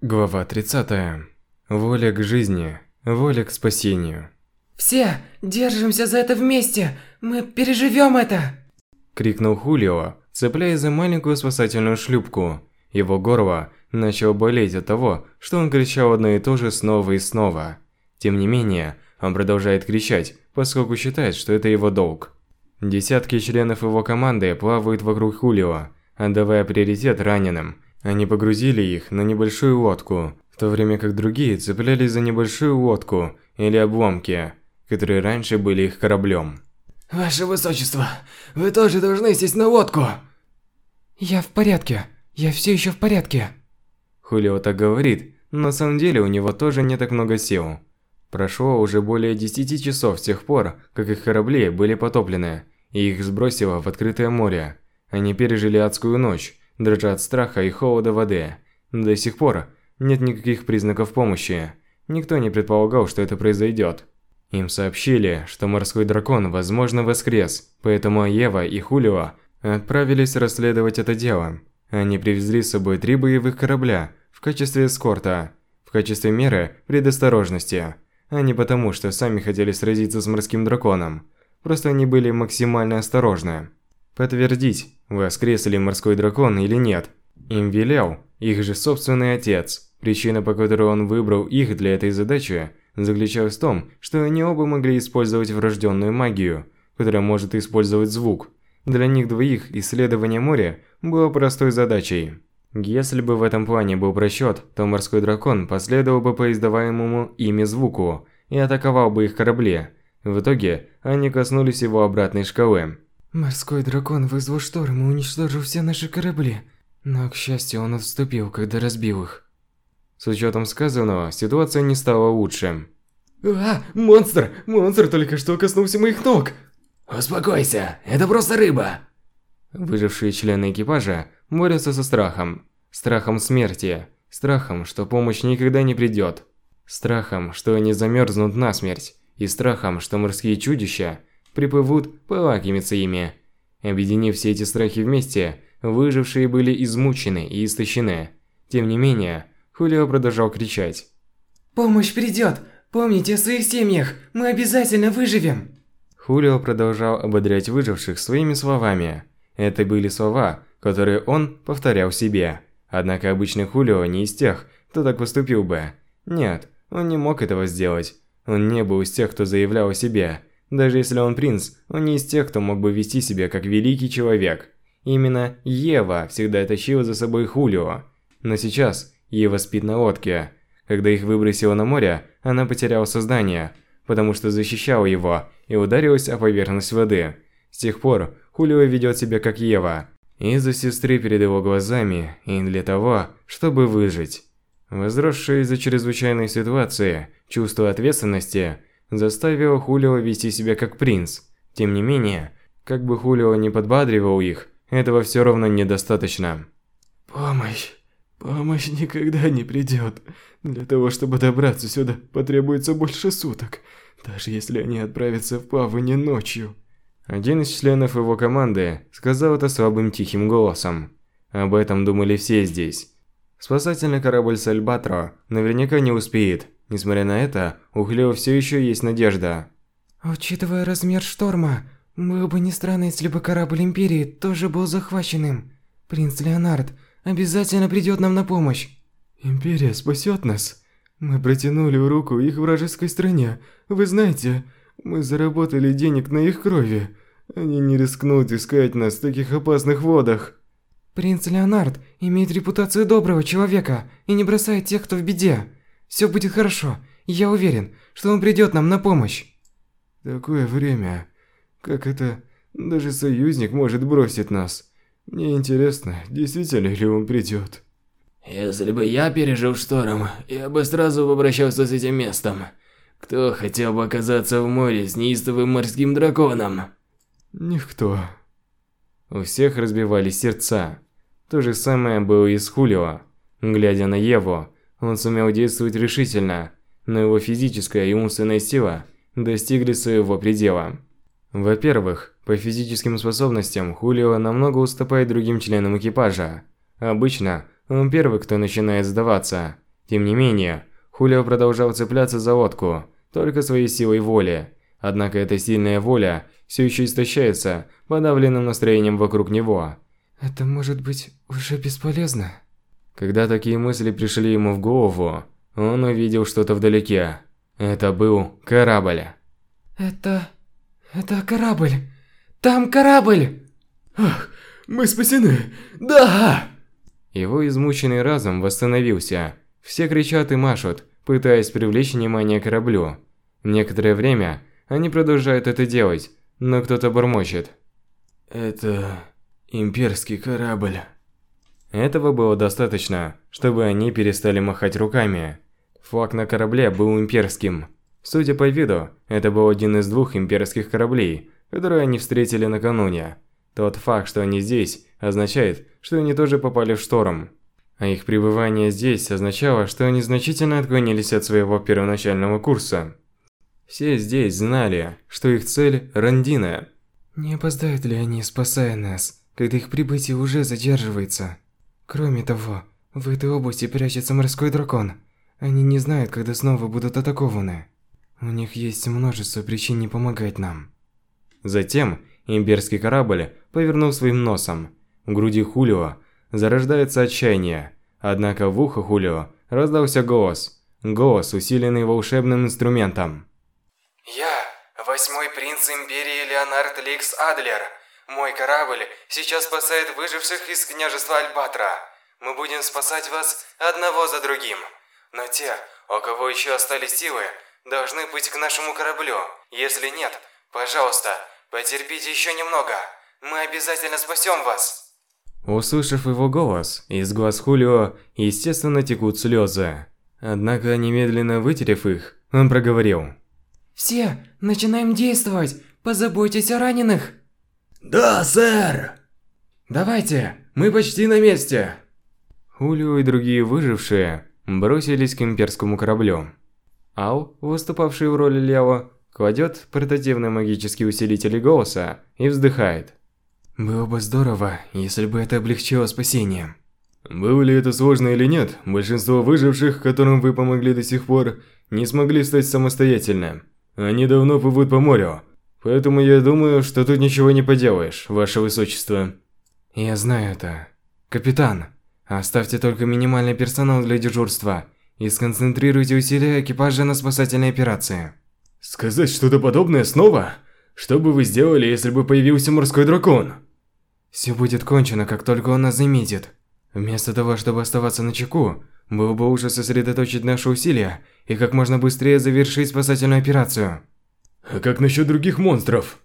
Глава 30. Воля к жизни, воля к спасению. «Все, держимся за это вместе! Мы переживем это!» Крикнул Хулио, цепляясь за маленькую спасательную шлюпку. Его горло начало болеть от того, что он кричал одно и то же снова и снова. Тем не менее, он продолжает кричать, поскольку считает, что это его долг. Десятки членов его команды плавают вокруг Хулио, отдавая приоритет раненым. Они погрузили их на небольшую лодку, в то время как другие цеплялись за небольшую лодку или обломки, которые раньше были их кораблем. Ваше Высочество, вы тоже должны сесть на лодку. «Я в порядке. Я все еще в порядке». Хулио так говорит, но на самом деле у него тоже не так много сил. Прошло уже более 10 часов с тех пор, как их корабли были потоплены, и их сбросило в открытое море. Они пережили адскую ночь, дрожа от страха и холода воды. До сих пор нет никаких признаков помощи. Никто не предполагал, что это произойдет. Им сообщили, что морской дракон, возможно, воскрес, поэтому Ева и Хулио отправились расследовать это дело. Они привезли с собой три боевых корабля в качестве эскорта, в качестве меры предосторожности, а не потому, что сами хотели сразиться с морским драконом. Просто они были максимально осторожны. Подтвердить, воскрес ли морской дракон или нет, им велел их же собственный отец. Причина, по которой он выбрал их для этой задачи, заключалась в том, что они оба могли использовать врожденную магию, которая может использовать звук. Для них двоих исследование моря было простой задачей. Если бы в этом плане был просчет, то морской дракон последовал бы по издаваемому ими звуку и атаковал бы их корабли. В итоге, они коснулись его обратной шкалы. Морской дракон вызвал шторм и уничтожил все наши корабли. Но, к счастью, он отступил, когда разбил их. С учетом сказанного, ситуация не стала лучше. А, монстр! Монстр только что коснулся моих ног! Успокойся, это просто рыба! Выжившие члены экипажа борются со страхом. Страхом смерти. Страхом, что помощь никогда не придет. Страхом, что они замерзнут насмерть. И страхом, что морские чудища приплывут, полакомиться ими. Объединив все эти страхи вместе, выжившие были измучены и истощены. Тем не менее, Хулио продолжал кричать. «Помощь придет! Помните о своих семьях! Мы обязательно выживем!» Хулио продолжал ободрять выживших своими словами. Это были слова, которые он повторял себе. Однако обычный Хулио не из тех, кто так поступил бы. Нет, он не мог этого сделать. Он не был из тех, кто заявлял о себе. Даже если он принц, он не из тех, кто мог бы вести себя как великий человек. Именно Ева всегда тащила за собой Хулио. Но сейчас Ева спит на лодке. Когда их выбросило на море, она потеряла сознание, потому что защищала его и ударилась о поверхность воды. С тех пор Хулио ведет себя как Ева. Из-за сестры перед его глазами и для того, чтобы выжить. Возросшее из-за чрезвычайной ситуации чувство ответственности заставило Хулио вести себя как принц. Тем не менее, как бы Хулио не подбадривал их, этого все равно недостаточно. Помощь. Помощь никогда не придет. Для того, чтобы добраться сюда, потребуется больше суток, даже если они отправятся в плавание ночью. Один из членов его команды сказал это слабым тихим голосом. Об этом думали все здесь. Спасательный корабль Сальбатро наверняка не успеет. Несмотря на это, у Хлео все еще есть надежда. Учитывая размер шторма, было бы не странно, если бы корабль Империи тоже был захваченным. Принц Леонард обязательно придет нам на помощь. Империя спасет нас. Мы протянули руку их вражеской стране. Вы знаете, мы заработали денег на их крови. Они не рискнут искать нас в таких опасных водах. Принц Леонард имеет репутацию доброго человека и не бросает тех, кто в беде. Все будет хорошо. Я уверен, что он придет нам на помощь. Такое время. Как это... Даже союзник может бросить нас. Мне интересно, действительно ли он придет. Если бы я пережил шторм, я бы сразу попрощался с этим местом. Кто хотел бы оказаться в море с неистовым морским драконом? Никто. У всех разбивались сердца. То же самое было и с Хулио. Глядя на Еву, он сумел действовать решительно, но его физическая и умственная сила достигли своего предела. Во-первых, по физическим способностям Хулио намного уступает другим членам экипажа. Обычно он первый, кто начинает сдаваться. Тем не менее, Хулио продолжал цепляться за лодку, только своей силой воли. Однако эта сильная воля все еще истощается подавленным настроением вокруг него. Это может быть уже бесполезно. Когда такие мысли пришли ему в голову, он увидел что-то вдалеке. Это был корабль. Это... это корабль. Там корабль! Ах, мы спасены! Да! Его измученный разум восстановился. Все кричат и машут, пытаясь привлечь внимание к кораблю. Некоторое время они продолжают это делать, но кто-то бормочет. Это имперский корабль. Этого было достаточно, чтобы они перестали махать руками. Флаг на корабле был имперским. Судя по виду, это был один из двух имперских кораблей, которые они встретили накануне. Тот факт, что они здесь, означает, что они тоже попали в шторм. А их пребывание здесь означало, что они значительно отклонились от своего первоначального курса. Все здесь знали, что их цель – Рандина. Не опоздают ли они, спасая нас, когда их прибытие уже задерживается? Кроме того, в этой области прячется морской дракон. Они не знают, когда снова будут атакованы. У них есть множество причин не помогать нам. Затем имперский корабль повернул своим носом. В груди Хулио зарождается отчаяние. Однако в ухо Хулио раздался голос. Голос, усиленный волшебным инструментом. Я, восьмой принц Империи Леонард Ликс Адлер. Мой корабль сейчас спасает выживших из княжества Альбатра. Мы будем спасать вас одного за другим. Но те, у кого еще остались силы, должны быть к нашему кораблю. Если нет, пожалуйста, потерпите еще немного. Мы обязательно спасем вас. Услышав его голос, из глаз Хулио, естественно, текут слезы. Однако, немедленно вытерев их, он проговорил. Все, начинаем действовать. Позаботьтесь о раненых. Да, сэр! Давайте, мы почти на месте. Хулио и другие выжившие бросились к имперскому кораблю. Ал, выступавший в роли Лео, кладет портативный магический усилитель голоса и вздыхает. Было бы здорово, если бы это облегчило спасение. Было ли это сложно или нет, большинство выживших, которым вы помогли до сих пор, не смогли стать самостоятельно. Они давно плывут по морю, поэтому я думаю, что тут ничего не поделаешь, ваше высочество. Я знаю это. Капитан, оставьте только минимальный персонал для дежурства и сконцентрируйте усилия экипажа на спасательной операции. Сказать что-то подобное снова? Что бы вы сделали, если бы появился морской дракон? Все будет кончено, как только он нас заметит. Вместо того, чтобы оставаться на чеку, было бы лучше сосредоточить наши усилия и как можно быстрее завершить спасательную операцию. А как насчет других монстров?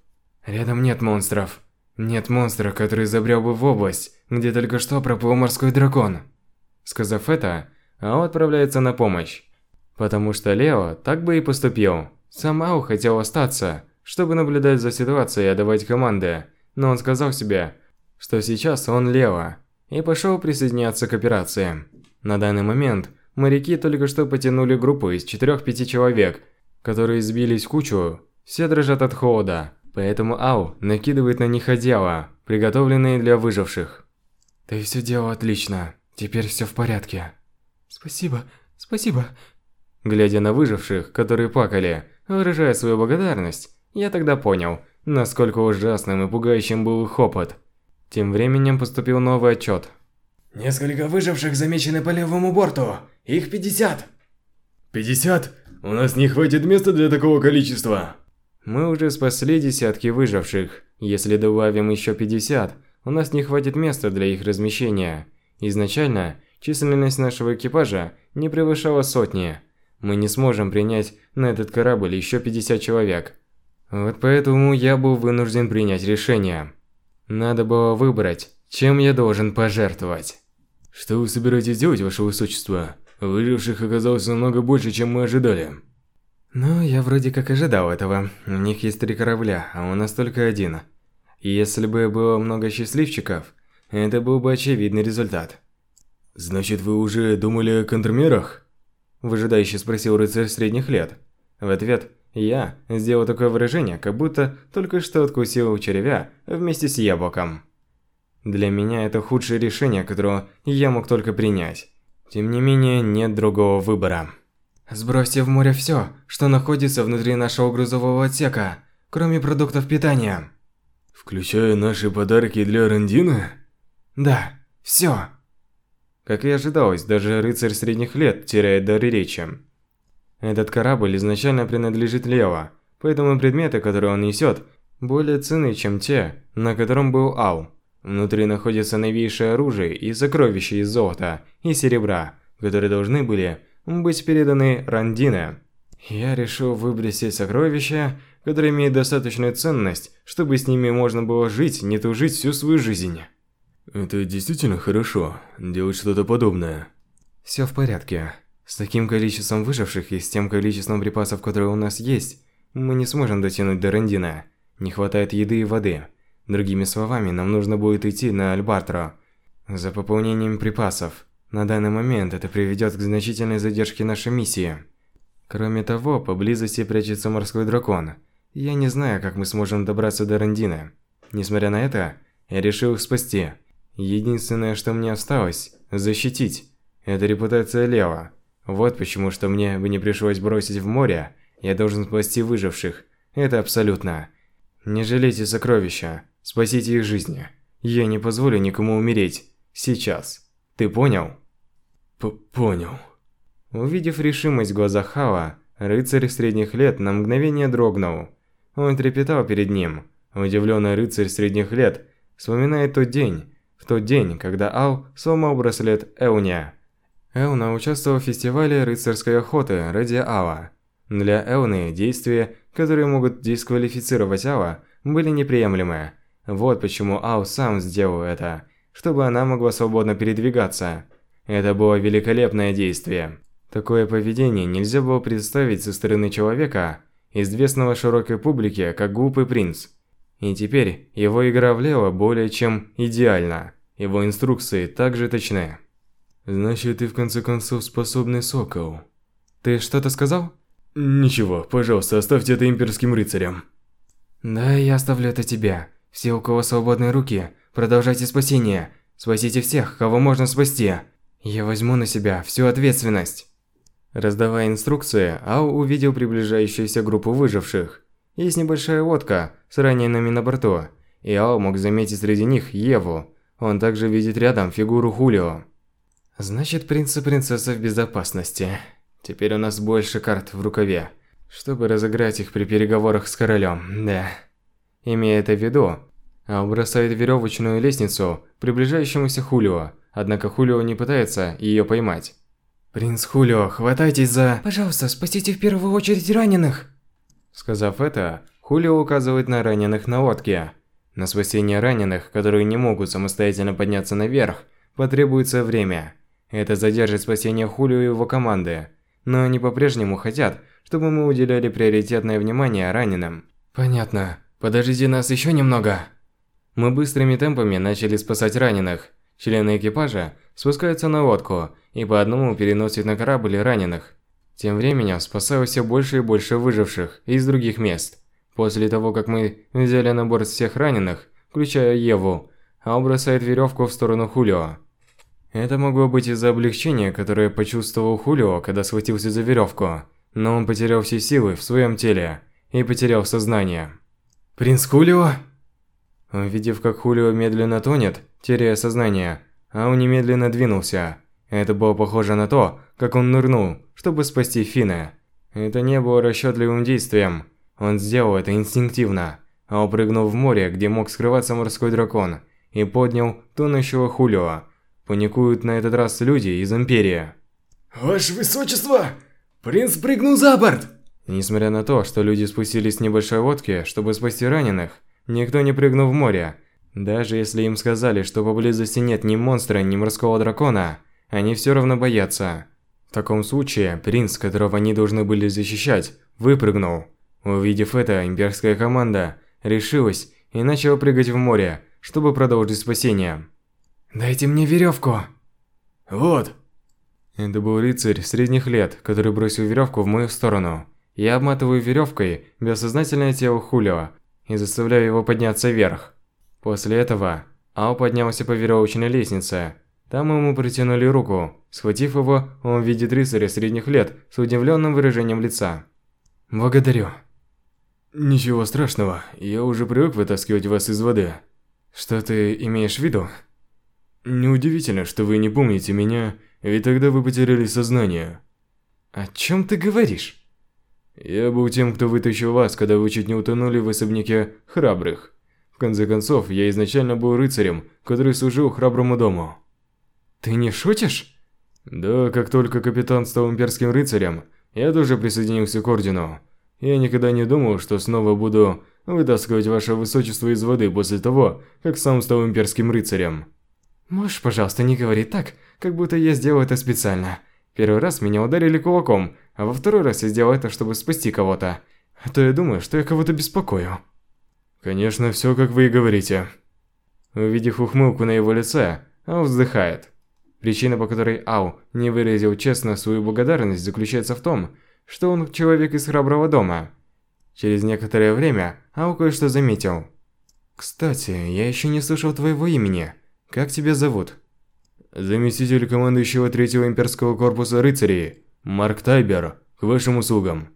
Рядом нет монстров. Нет монстра, который забрел бы в область, где только что проплыл морской дракон. Сказав это, Ао отправляется на помощь. Потому что Лео так бы и поступил. Сам Ао хотел остаться, чтобы наблюдать за ситуацией и отдавать команды. Но он сказал себе, что сейчас он Лео, и пошел присоединяться к операции. На данный момент моряки только что потянули группу из 4-5 человек, которые сбились в кучу, все дрожат от холода, поэтому Ау накидывает на них одеяло, приготовленные для выживших. Ты все делал отлично, теперь все в порядке. Спасибо, спасибо. Глядя на выживших, которые плакали, выражая свою благодарность, я тогда понял, насколько ужасным и пугающим был их опыт. Тем временем поступил новый отчет. Несколько выживших замечены по левому борту. Их 50. 50? У нас не хватит места для такого количества. Мы уже спасли десятки выживших. Если добавим еще 50, у нас не хватит места для их размещения. Изначально численность нашего экипажа не превышала сотни. Мы не сможем принять на этот корабль еще 50 человек. Вот поэтому я был вынужден принять решение. Надо было выбрать, чем я должен пожертвовать. Что вы собираетесь делать, ваше высочество? Выживших оказалось намного больше, чем мы ожидали. Ну, я вроде как ожидал этого. У них есть три корабля, а у нас только один. Если бы было много счастливчиков, это был бы очевидный результат. Значит, вы уже думали о контрмерах? Выжидающе спросил рыцарь средних лет. В ответ я сделал такое выражение, как будто только что откусил червя вместе с яблоком. Для меня это худшее решение, которое я мог только принять. Тем не менее, нет другого выбора. Сбросьте в море все, что находится внутри нашего грузового отсека, кроме продуктов питания. Включая наши подарки для Рандина? Да, все. Как и ожидалось, даже рыцарь средних лет теряет дар речи. Этот корабль изначально принадлежит Лео, поэтому предметы, которые он несет, более ценны, чем те, на котором был Ау. Внутри находится новейшее оружие и сокровища из золота и серебра, которые должны были быть переданы Рандине. Я решил выбросить сокровища, которые имеют достаточную ценность, чтобы с ними можно было жить, не тужить всю свою жизнь. Это действительно хорошо, делать что-то подобное. Все в порядке. С таким количеством выживших и с тем количеством припасов, которые у нас есть, мы не сможем дотянуть до Рандина. Не хватает еды и воды. Другими словами, нам нужно будет идти на Альбатро за пополнением припасов. На данный момент это приведет к значительной задержке нашей миссии. Кроме того, поблизости прячется морской дракон. Я не знаю, как мы сможем добраться до Рандина. Несмотря на это, я решил их спасти. Единственное, что мне осталось – защитить. Это репутация Лева. Вот почему, что мне бы не пришлось бросить в море, я должен спасти выживших. Это абсолютно. Не жалейте сокровища, спасите их жизни. Я не позволю никому умереть. Сейчас. Ты понял? Понял. Увидев решимость в глазах Хава, рыцарь средних лет на мгновение дрогнул. Он трепетал перед ним. Удивленный рыцарь средних лет вспоминает тот день, в тот день, когда Ал сломал браслет Эуня. Эуна участвовал в фестивале рыцарской охоты ради Ала. Для Эуны действия, которые могут дисквалифицировать Ала, были неприемлемы. Вот почему Ал сам сделал это, чтобы она могла свободно передвигаться. Это было великолепное действие. Такое поведение нельзя было представить со стороны человека, известного широкой публике как глупый принц. И теперь его игра в Лео более чем идеальна. Его инструкции также точны. Значит, ты в конце концов способный сокол. Ты что-то сказал? Ничего, пожалуйста, оставьте это имперским рыцарям. Да, я оставлю это тебе. Все, у кого свободные руки, продолжайте спасение. Спасите всех, кого можно спасти. Я возьму на себя всю ответственность. Раздавая инструкции, Ау увидел приближающуюся группу выживших. Есть небольшая лодка с ранеными на борту, и Ау мог заметить среди них Еву. Он также видит рядом фигуру Хулио. Значит, принц и принцесса в безопасности. Теперь у нас больше карт в рукаве, чтобы разыграть их при переговорах с королем. Да. Имея это в виду, Ау бросает веревочную лестницу приближающемуся Хулио, однако Хулио не пытается ее поймать. «Принц Хулио, хватайтесь за...» «Пожалуйста, спасите в первую очередь раненых!» Сказав это, Хулио указывает на раненых на лодке. На спасение раненых, которые не могут самостоятельно подняться наверх, потребуется время. Это задержит спасение Хулио и его команды. Но они по-прежнему хотят, чтобы мы уделяли приоритетное внимание раненым. Понятно. Подождите нас еще немного. Мы быстрыми темпами начали спасать раненых. Члены экипажа спускаются на лодку и по одному переносят на корабль раненых. Тем временем спасают все больше и больше выживших из других мест. После того, как мы взяли на борт всех раненых, включая Еву, Ал бросает веревку в сторону Хулио. Это могло быть из-за облегчения, которое почувствовал Хулио, когда схватился за веревку, но он потерял все силы в своем теле и потерял сознание. «Принц Хулио?» Увидев, как Хулио медленно тонет, теряя сознание, Ау немедленно двинулся. Это было похоже на то, как он нырнул, чтобы спасти Фина. Это не было расчетливым действием. Он сделал это инстинктивно. Ау прыгнул в море, где мог скрываться морской дракон, и поднял тонущего Хулио. Паникуют на этот раз люди из Империи. «Ваше Высочество! Принц прыгнул за борт!» Несмотря на то, что люди спустились с небольшой лодки, чтобы спасти раненых, никто не прыгнул в море. Даже если им сказали, что поблизости нет ни монстра, ни морского дракона, они все равно боятся. В таком случае, принц, которого они должны были защищать, выпрыгнул. Увидев это, имперская команда решилась и начала прыгать в море, чтобы продолжить спасение. «Дайте мне веревку!» «Вот!» Это был рыцарь средних лет, который бросил веревку в мою сторону. Я обматываю веревкой бессознательное тело Хулио и заставляю его подняться вверх. После этого Ао поднялся по веревочной лестнице. Там ему протянули руку. Схватив его, он видит рыцаря средних лет с удивленным выражением лица. «Благодарю». «Ничего страшного, я уже привык вытаскивать вас из воды. Что ты имеешь в виду?» «Неудивительно, что вы не помните меня, ведь тогда вы потеряли сознание». «О чем ты говоришь?» «Я был тем, кто вытащил вас, когда вы чуть не утонули в особняке храбрых. В конце концов, я изначально был рыцарем, который служил храброму дому». «Ты не шутишь?» «Да, как только капитан стал имперским рыцарем, я тоже присоединился к ордену. Я никогда не думал, что снова буду вытаскивать ваше высочество из воды после того, как сам стал имперским рыцарем». «Можешь, пожалуйста, не говорить так, как будто я сделал это специально. Первый раз меня ударили кулаком, а во второй раз я сделал это, чтобы спасти кого-то. А то я думаю, что я кого-то беспокою». «Конечно, все как вы и говорите». Увидев ухмылку на его лице, он вздыхает. Причина, по которой Ау не выразил честно свою благодарность, заключается в том, что он человек из храброго дома. Через некоторое время Ау кое-что заметил. «Кстати, я еще не слышал твоего имени. Как тебя зовут?» «Заместитель командующего Третьего имперского корпуса рыцарей, Марк Тайбер, к вашим услугам».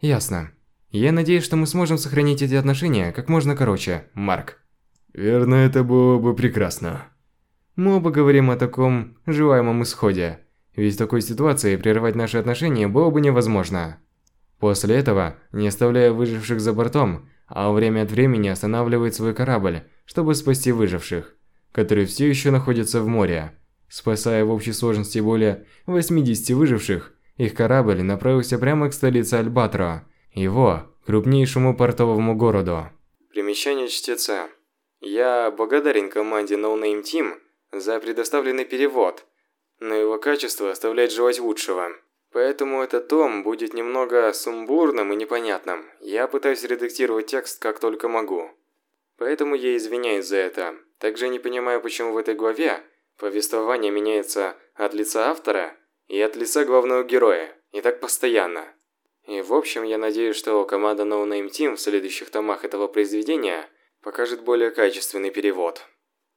«Ясно. Я надеюсь, что мы сможем сохранить эти отношения как можно короче, Марк». «Верно, это было бы прекрасно». Мы оба говорим о таком желаемом исходе. Ведь в такой ситуации прервать наши отношения было бы невозможно. После этого, не оставляя выживших за бортом, а время от времени останавливает свой корабль, чтобы спасти выживших, которые все еще находятся в море. Спасая в общей сложности более 80 выживших, их корабль направился прямо к столице Альбатро, его крупнейшему портовому городу. Примечание чтеца. Я благодарен команде No Name Team за предоставленный перевод – но его качество оставляет желать лучшего. Поэтому этот том будет немного сумбурным и непонятным. Я пытаюсь редактировать текст как только могу. Поэтому я извиняюсь за это. Также не понимаю, почему в этой главе повествование меняется от лица автора и от лица главного героя, и так постоянно. И в общем, я надеюсь, что команда No Name Team в следующих томах этого произведения покажет более качественный перевод.